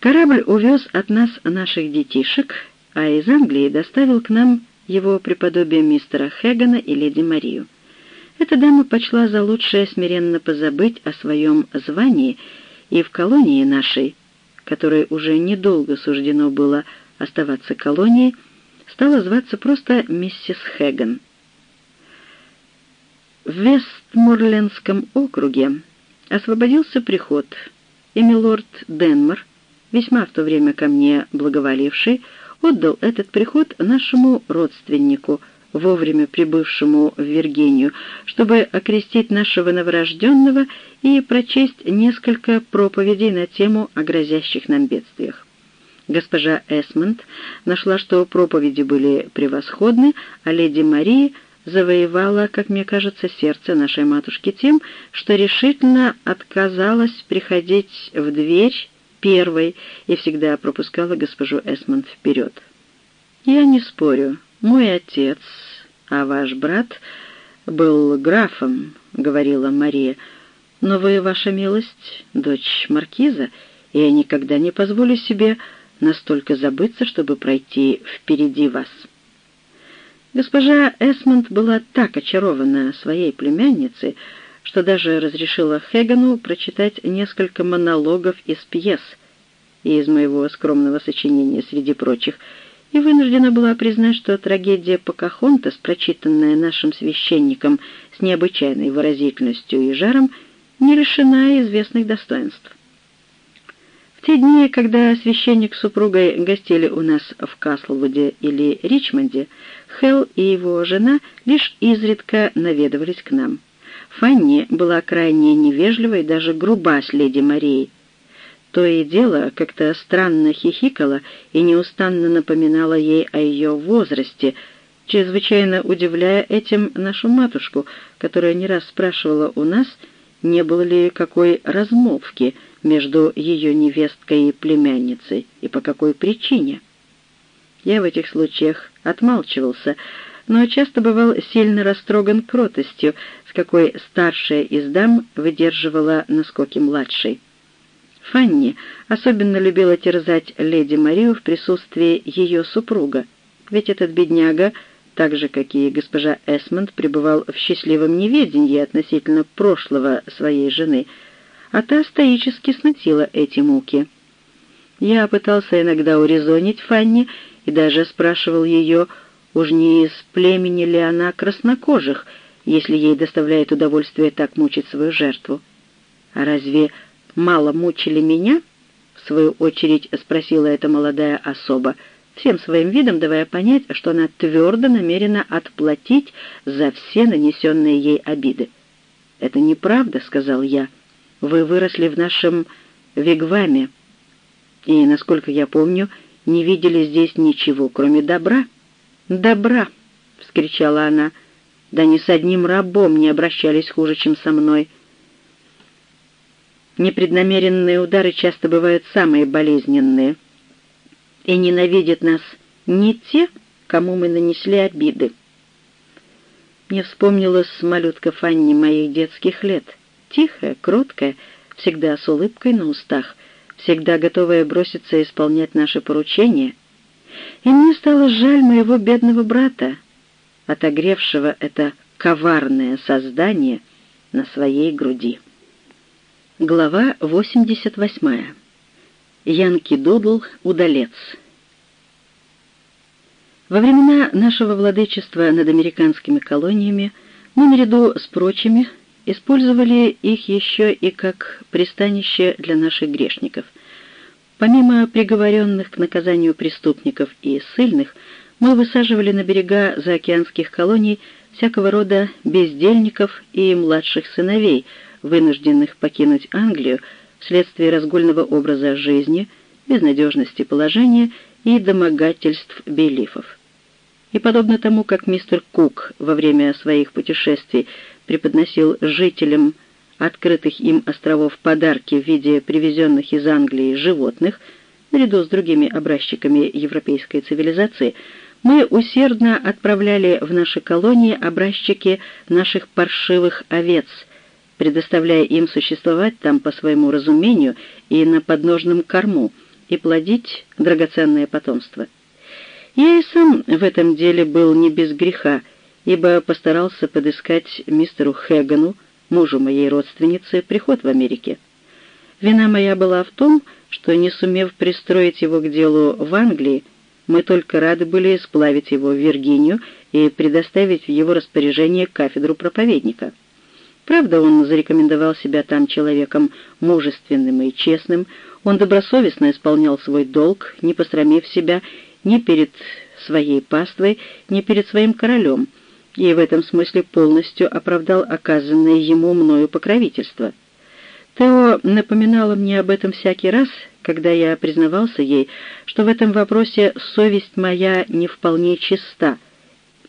Корабль увез от нас наших детишек, а из Англии доставил к нам его преподобие мистера Хэгана и леди Марию. Эта дама почла за лучшее смиренно позабыть о своем звании и в колонии нашей, которой уже недолго суждено было оставаться колонией, стала зваться просто миссис Хэган. В Вестморлендском округе освободился приход, и милорд Денмар, весьма в то время ко мне благоволивший, отдал этот приход нашему родственнику, вовремя прибывшему в Виргинию, чтобы окрестить нашего новорожденного и прочесть несколько проповедей на тему о грозящих нам бедствиях. Госпожа Эсмонд нашла, что проповеди были превосходны, а леди Мария завоевала, как мне кажется, сердце нашей матушки тем, что решительно отказалась приходить в дверь первой и всегда пропускала госпожу Эсмонд вперед. «Я не спорю. Мой отец, а ваш брат был графом», — говорила Мария, — «но вы, ваша милость, дочь маркиза, и я никогда не позволю себе настолько забыться, чтобы пройти впереди вас». Госпожа Эсмонд была так очарована своей племянницей, что даже разрешила Хегану прочитать несколько монологов из пьес и из моего скромного сочинения среди прочих, и вынуждена была признать, что трагедия Покахонтас, прочитанная нашим священником с необычайной выразительностью и жаром, не лишена известных достоинств. В те дни, когда священник с супругой гостили у нас в Каслвуде или Ричмонде, Хелл и его жена лишь изредка наведывались к нам. Фанни была крайне невежлива и даже груба с леди Марией. То и дело как-то странно хихикала и неустанно напоминала ей о ее возрасте, чрезвычайно удивляя этим нашу матушку, которая не раз спрашивала у нас, не было ли какой размолвки между ее невесткой и племянницей и по какой причине. Я в этих случаях отмалчивался, но часто бывал сильно растроган кротостью, с какой старшая из дам выдерживала наскоки младшей. Фанни особенно любила терзать леди Марию в присутствии ее супруга, ведь этот бедняга, так же, как и госпожа Эсмонд, пребывал в счастливом неведении относительно прошлого своей жены, а та стоически сносила эти муки. Я пытался иногда урезонить Фанни и даже спрашивал ее, уж не из племени ли она краснокожих, если ей доставляет удовольствие так мучить свою жертву. А разве мало мучили меня?» — в свою очередь спросила эта молодая особа, всем своим видом давая понять, что она твердо намерена отплатить за все нанесенные ей обиды. «Это неправда», — сказал я. «Вы выросли в нашем вигваме, и, насколько я помню, не видели здесь ничего, кроме добра». «Добра!» — вскричала она. «Да ни с одним рабом не обращались хуже, чем со мной». Непреднамеренные удары часто бывают самые болезненные. И ненавидят нас не те, кому мы нанесли обиды. Мне вспомнилась малютка Фанни моих детских лет. Тихая, кроткая, всегда с улыбкой на устах, всегда готовая броситься исполнять наши поручения. И мне стало жаль моего бедного брата, отогревшего это коварное создание на своей груди. Глава 88. Янки Додл, удалец. Во времена нашего владычества над американскими колониями мы наряду с прочими использовали их еще и как пристанище для наших грешников. Помимо приговоренных к наказанию преступников и ссыльных, мы высаживали на берега заокеанских колоний всякого рода бездельников и младших сыновей – вынужденных покинуть Англию вследствие разгульного образа жизни, безнадежности положения и домогательств белифов. И подобно тому, как мистер Кук во время своих путешествий преподносил жителям открытых им островов подарки в виде привезенных из Англии животных, наряду с другими образчиками европейской цивилизации, мы усердно отправляли в наши колонии образчики наших паршивых овец – предоставляя им существовать там по своему разумению и на подножном корму, и плодить драгоценное потомство. Я и сам в этом деле был не без греха, ибо постарался подыскать мистеру Хегану, мужу моей родственницы, приход в Америке. Вина моя была в том, что, не сумев пристроить его к делу в Англии, мы только рады были сплавить его в Виргинию и предоставить в его распоряжение кафедру проповедника. Правда, он зарекомендовал себя там человеком мужественным и честным, он добросовестно исполнял свой долг, не посрамив себя ни перед своей паствой, ни перед своим королем, и в этом смысле полностью оправдал оказанное ему мною покровительство. Тео напоминала мне об этом всякий раз, когда я признавался ей, что в этом вопросе совесть моя не вполне чиста,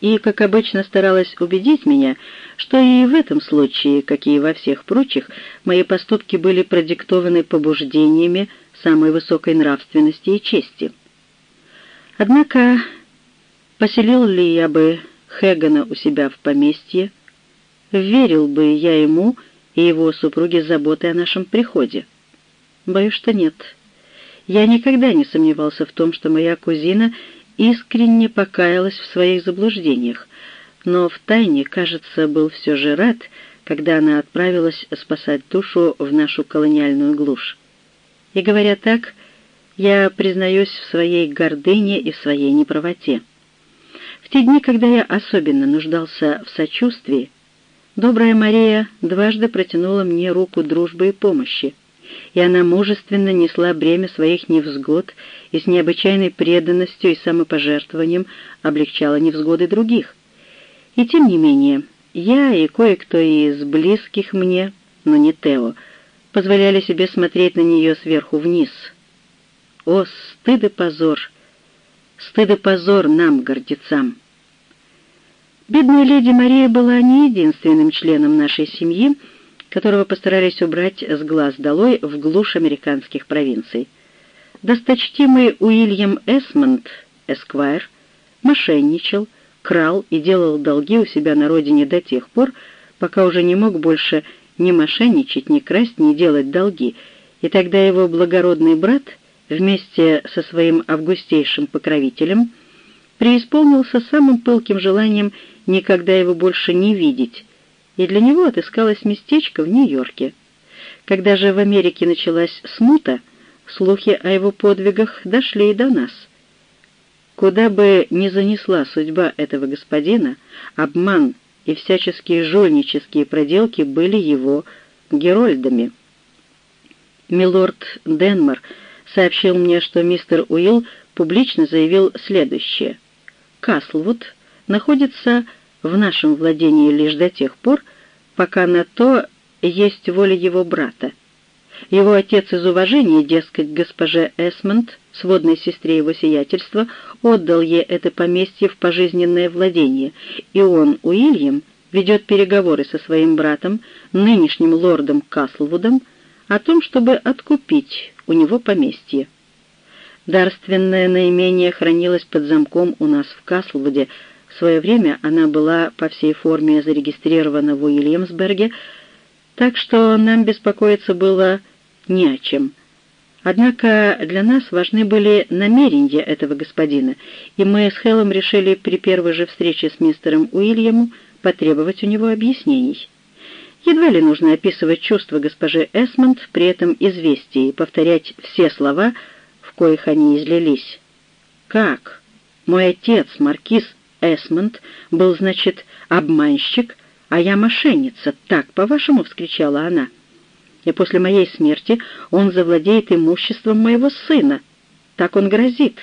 и, как обычно, старалась убедить меня, что и в этом случае, как и во всех прочих, мои поступки были продиктованы побуждениями самой высокой нравственности и чести. Однако, поселил ли я бы Хэгана у себя в поместье, верил бы я ему и его супруге заботы о нашем приходе? Боюсь, что нет. Я никогда не сомневался в том, что моя кузина искренне покаялась в своих заблуждениях, но втайне, кажется, был все же рад, когда она отправилась спасать душу в нашу колониальную глушь. И говоря так, я признаюсь в своей гордыне и в своей неправоте. Те дни, когда я особенно нуждался в сочувствии, добрая Мария дважды протянула мне руку дружбы и помощи, и она мужественно несла бремя своих невзгод и с необычайной преданностью и самопожертвованием облегчала невзгоды других. И тем не менее, я и кое-кто из близких мне, но не Тео, позволяли себе смотреть на нее сверху вниз. О, стыд и позор! Стыд и позор нам, гордецам! Бедная леди Мария была не единственным членом нашей семьи, которого постарались убрать с глаз долой в глушь американских провинций. Досточтимый Уильям Эсмонд, эсквайр, мошенничал, крал и делал долги у себя на родине до тех пор, пока уже не мог больше ни мошенничать, ни красть, ни делать долги, и тогда его благородный брат вместе со своим августейшим покровителем преисполнился самым пылким желанием никогда его больше не видеть, и для него отыскалось местечко в Нью-Йорке. Когда же в Америке началась смута, слухи о его подвигах дошли и до нас. Куда бы ни занесла судьба этого господина, обман и всяческие жульнические проделки были его герольдами. Милорд Денмар сообщил мне, что мистер Уилл публично заявил следующее. «Каслвуд находится в нашем владении лишь до тех пор, пока на то есть воля его брата. Его отец из уважения, дескать, госпоже Эсмонд, сводной сестре его сиятельства, отдал ей это поместье в пожизненное владение, и он, Уильям, ведет переговоры со своим братом, нынешним лордом Каслвудом, о том, чтобы откупить у него поместье. Дарственное наимение хранилось под замком у нас в Каслвуде, в свое время она была по всей форме зарегистрирована в Уильямсберге, так что нам беспокоиться было не о чем. Однако для нас важны были намерения этого господина, и мы с Хеллом решили при первой же встрече с мистером Уильямом потребовать у него объяснений. Едва ли нужно описывать чувства госпожи Эсмонд при этом известии и повторять все слова, в коих они излились. «Как? Мой отец, маркиз Эсмонд был, значит, обманщик, а я мошенница. Так, по-вашему, — вскричала она. И после моей смерти он завладеет имуществом моего сына. Так он грозит.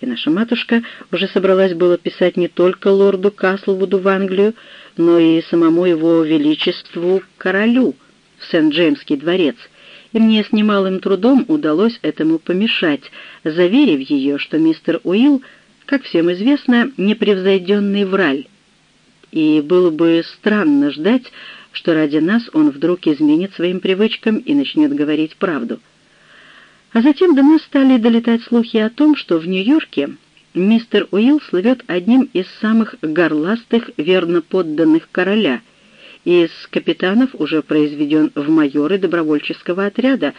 И наша матушка уже собралась было писать не только лорду Каслвуду в Англию, но и самому его величеству королю в Сент-Джеймский дворец, и мне с немалым трудом удалось этому помешать, заверив ее, что мистер Уилл как всем известно, непревзойденный враль, и было бы странно ждать, что ради нас он вдруг изменит своим привычкам и начнет говорить правду. А затем до нас стали долетать слухи о том, что в Нью-Йорке мистер Уилл слывет одним из самых горластых верно подданных короля и из капитанов уже произведен в майоры добровольческого отряда,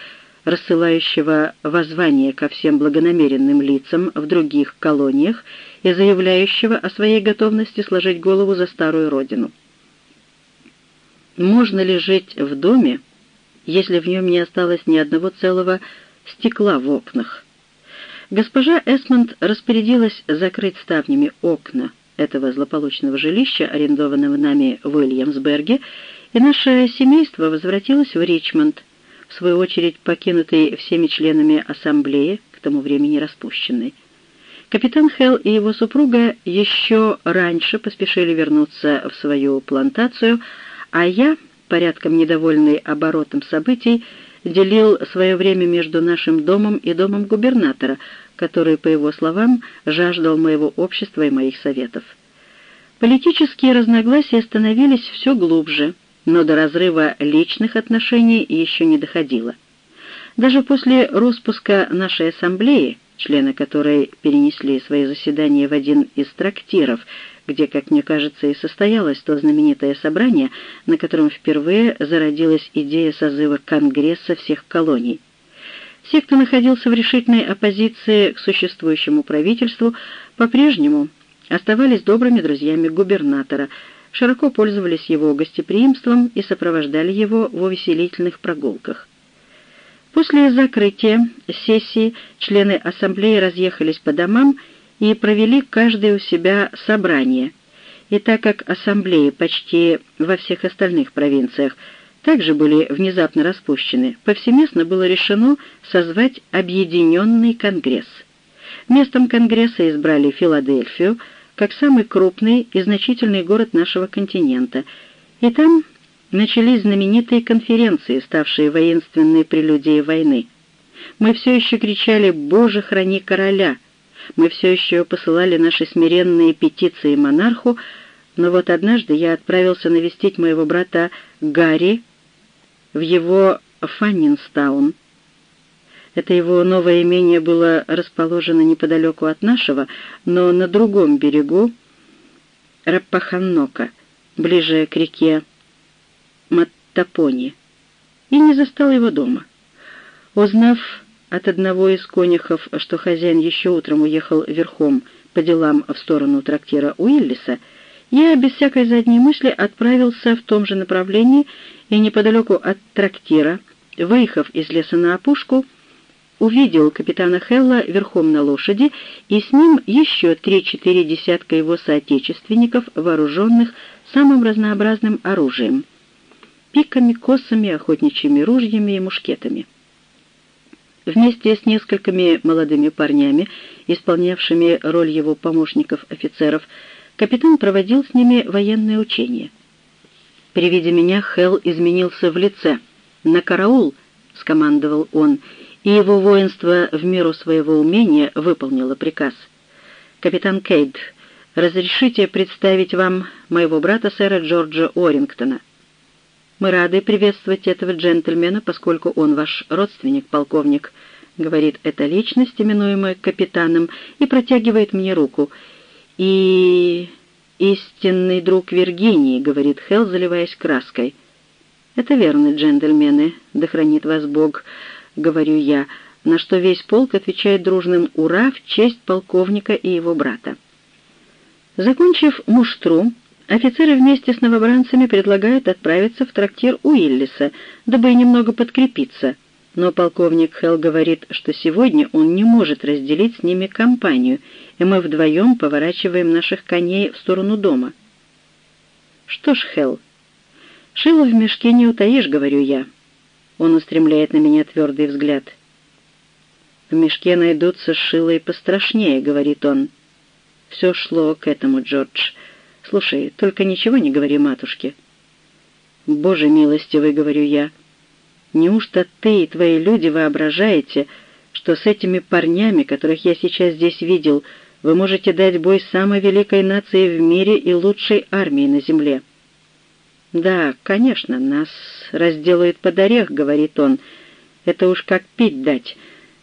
рассылающего воззвание ко всем благонамеренным лицам в других колониях и заявляющего о своей готовности сложить голову за старую родину. Можно ли жить в доме, если в нем не осталось ни одного целого стекла в окнах? Госпожа Эсмонд распорядилась закрыть ставнями окна этого злополучного жилища, арендованного нами в Уильямсберге, и наше семейство возвратилось в Ричмонд, в свою очередь покинутый всеми членами ассамблеи, к тому времени распущенной. Капитан Хелл и его супруга еще раньше поспешили вернуться в свою плантацию, а я, порядком недовольный оборотом событий, делил свое время между нашим домом и домом губернатора, который, по его словам, жаждал моего общества и моих советов. Политические разногласия становились все глубже — но до разрыва личных отношений еще не доходило. Даже после распуска нашей ассамблеи, члены которой перенесли свои заседания в один из трактиров, где, как мне кажется, и состоялось то знаменитое собрание, на котором впервые зародилась идея созыва Конгресса всех колоний. Все, кто находился в решительной оппозиции к существующему правительству, по-прежнему оставались добрыми друзьями губернатора – широко пользовались его гостеприимством и сопровождали его в увеселительных прогулках. После закрытия сессии члены ассамблеи разъехались по домам и провели каждый у себя собрание. И так как ассамблеи почти во всех остальных провинциях также были внезапно распущены, повсеместно было решено созвать Объединенный Конгресс. Местом Конгресса избрали Филадельфию, как самый крупный и значительный город нашего континента, и там начались знаменитые конференции, ставшие воинственной прелюдией войны. Мы все еще кричали «Боже, храни короля!», мы все еще посылали наши смиренные петиции монарху, но вот однажды я отправился навестить моего брата Гарри в его Фаннинстаун, это его новое имение было расположено неподалеку от нашего, но на другом берегу Раппаханнока, ближе к реке Маттапони, и не застал его дома. Узнав от одного из конюхов, что хозяин еще утром уехал верхом по делам в сторону трактира Уиллиса, я без всякой задней мысли отправился в том же направлении и неподалеку от трактира, выехав из леса на опушку, увидел капитана Хелла верхом на лошади и с ним еще три-четыре десятка его соотечественников, вооруженных самым разнообразным оружием — пиками, косами, охотничьими ружьями и мушкетами. Вместе с несколькими молодыми парнями, исполнявшими роль его помощников-офицеров, капитан проводил с ними военные учения. При виде меня Хелл изменился в лице. «На караул!» — скомандовал он — и его воинство в меру своего умения выполнило приказ. «Капитан Кейд, разрешите представить вам моего брата сэра Джорджа Орингтона. Мы рады приветствовать этого джентльмена, поскольку он ваш родственник, полковник», — говорит эта личность, именуемая капитаном, и протягивает мне руку. «И... истинный друг Виргинии», — говорит Хелл, заливаясь краской. «Это верно, джентльмены, да хранит вас Бог», — говорю я, на что весь полк отвечает дружным «Ура!» в честь полковника и его брата. Закончив муштру, офицеры вместе с новобранцами предлагают отправиться в трактир Уиллиса, дабы немного подкрепиться, но полковник Хелл говорит, что сегодня он не может разделить с ними компанию, и мы вдвоем поворачиваем наших коней в сторону дома. «Что ж, Хелл, шило в мешке не утаишь», — говорю я. Он устремляет на меня твердый взгляд. «В мешке найдутся шило и пострашнее», — говорит он. Все шло к этому, Джордж. Слушай, только ничего не говори матушке. «Боже милостивый», — говорю я, — «неужто ты и твои люди воображаете, что с этими парнями, которых я сейчас здесь видел, вы можете дать бой самой великой нации в мире и лучшей армии на земле?» «Да, конечно, нас разделают под орех», — говорит он. «Это уж как пить дать.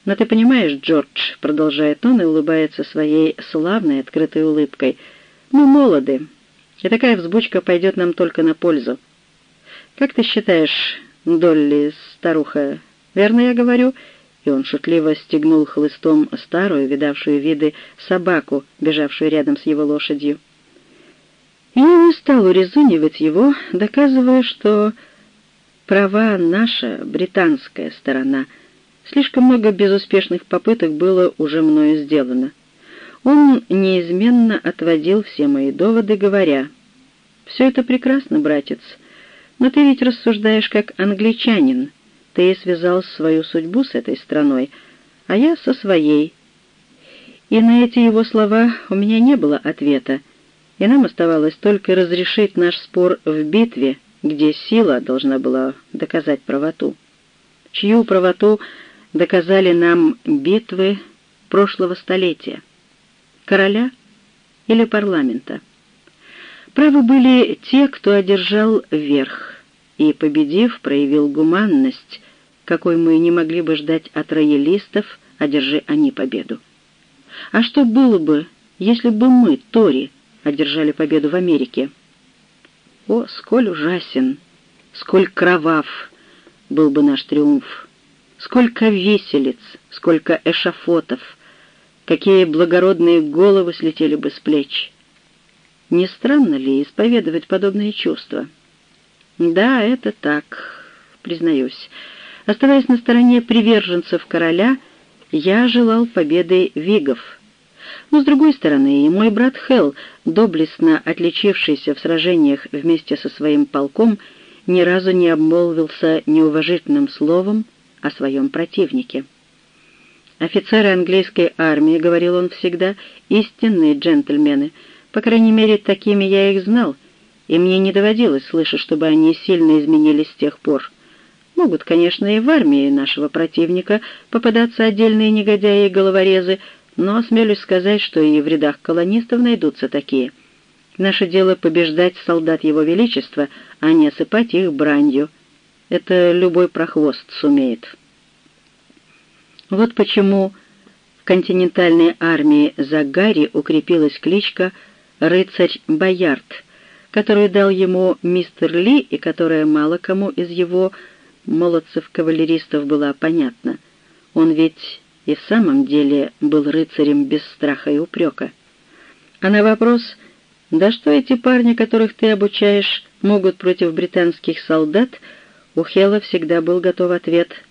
Но ты понимаешь, Джордж», — продолжает он и улыбается своей славной открытой улыбкой, — «мы молоды, и такая взбучка пойдет нам только на пользу. Как ты считаешь, Долли, старуха, Верно я говорю?» И он шутливо стегнул хлыстом старую, видавшую виды, собаку, бежавшую рядом с его лошадью. Я не стал урезонивать его, доказывая, что права наша, британская сторона. Слишком много безуспешных попыток было уже мною сделано. Он неизменно отводил все мои доводы, говоря, «Все это прекрасно, братец, но ты ведь рассуждаешь как англичанин. Ты связал свою судьбу с этой страной, а я со своей». И на эти его слова у меня не было ответа, и нам оставалось только разрешить наш спор в битве, где сила должна была доказать правоту. Чью правоту доказали нам битвы прошлого столетия? короля или парламента. Правы были те, кто одержал верх и, победив, проявил гуманность, какой мы не могли бы ждать от роялистов, одержи они победу. А что было бы, если бы мы, Тори, одержали победу в Америке? О, сколь ужасен, сколь кровав был бы наш триумф! Сколько веселец, сколько эшафотов — какие благородные головы слетели бы с плеч. Не странно ли исповедовать подобные чувства? Да, это так, признаюсь. Оставаясь на стороне приверженцев короля, я желал победы вигов. Но, с другой стороны, и мой брат Хелл, доблестно отличившийся в сражениях вместе со своим полком, ни разу не обмолвился неуважительным словом о своем противнике. Офицеры английской армии, говорил он всегда, истинные джентльмены. По крайней мере, такими я их знал, и мне не доводилось слышать, чтобы они сильно изменились с тех пор. Могут, конечно, и в армии нашего противника попадаться отдельные негодяи и головорезы, но осмелюсь сказать, что и в рядах колонистов найдутся такие. Наше дело побеждать солдат Его Величества, а не осыпать их бранью. Это любой прохвост сумеет». Вот почему в континентальной армии Загари укрепилась кличка «Рыцарь Боярд», которую дал ему мистер Ли и которая мало кому из его молодцев-кавалеристов была понятна. Он ведь и в самом деле был рыцарем без страха и упрека. А на вопрос «Да что эти парни, которых ты обучаешь, могут против британских солдат?» у Хела всегда был готов ответ –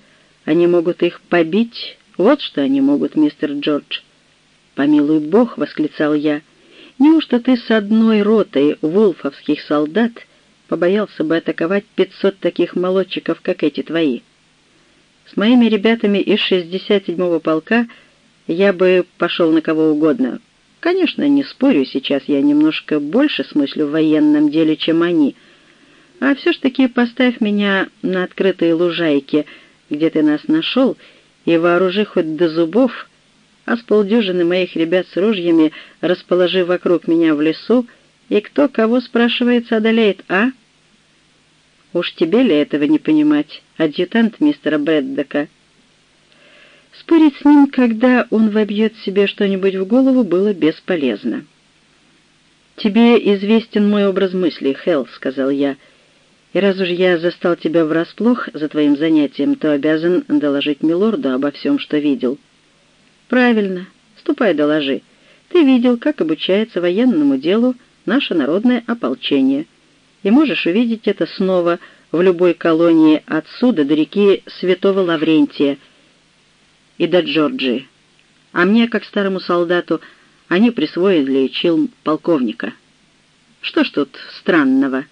они могут их побить. Вот что они могут, мистер Джордж. «Помилуй Бог!» — восклицал я. «Неужто ты с одной ротой вулфовских солдат побоялся бы атаковать пятьсот таких молодчиков, как эти твои? С моими ребятами из 67-го полка я бы пошел на кого угодно. Конечно, не спорю, сейчас я немножко больше смыслю в военном деле, чем они. А все ж таки поставь меня на открытые лужайки — где ты нас нашел, и вооружи хоть до зубов, а с полдюжины моих ребят с ружьями расположи вокруг меня в лесу, и кто кого, спрашивается, одолеет, а? Уж тебе ли этого не понимать, адъютант мистера Брэддока? Спорить с ним, когда он вобьет себе что-нибудь в голову, было бесполезно. «Тебе известен мой образ мыслей, Хелл», — сказал я, — и раз уж я застал тебя врасплох за твоим занятием, то обязан доложить милорду обо всем, что видел». «Правильно. Ступай, доложи. Ты видел, как обучается военному делу наше народное ополчение, и можешь увидеть это снова в любой колонии отсюда до реки Святого Лаврентия и до Джорджии. А мне, как старому солдату, они присвоили чин полковника. Что ж тут странного?»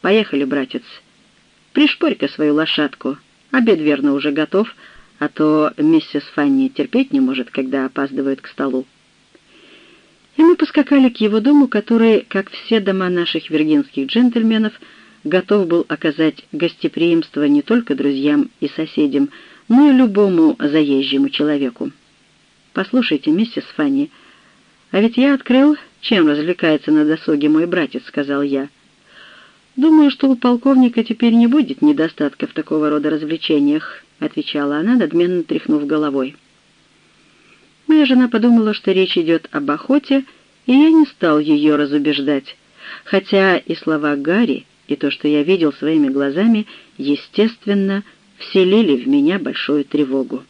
«Поехали, братец. Пришпорь-ка свою лошадку. Обед, верно, уже готов, а то миссис Фанни терпеть не может, когда опаздывает к столу». И мы поскакали к его дому, который, как все дома наших виргинских джентльменов, готов был оказать гостеприимство не только друзьям и соседям, но и любому заезжему человеку. «Послушайте, миссис Фанни, а ведь я открыл, чем развлекается на досуге мой братец», — сказал я. — «Думаю, что у полковника теперь не будет недостатка в такого рода развлечениях», — отвечала она, надменно тряхнув головой. Моя жена подумала, что речь идет об охоте, и я не стал ее разубеждать, хотя и слова Гарри, и то, что я видел своими глазами, естественно, вселили в меня большую тревогу.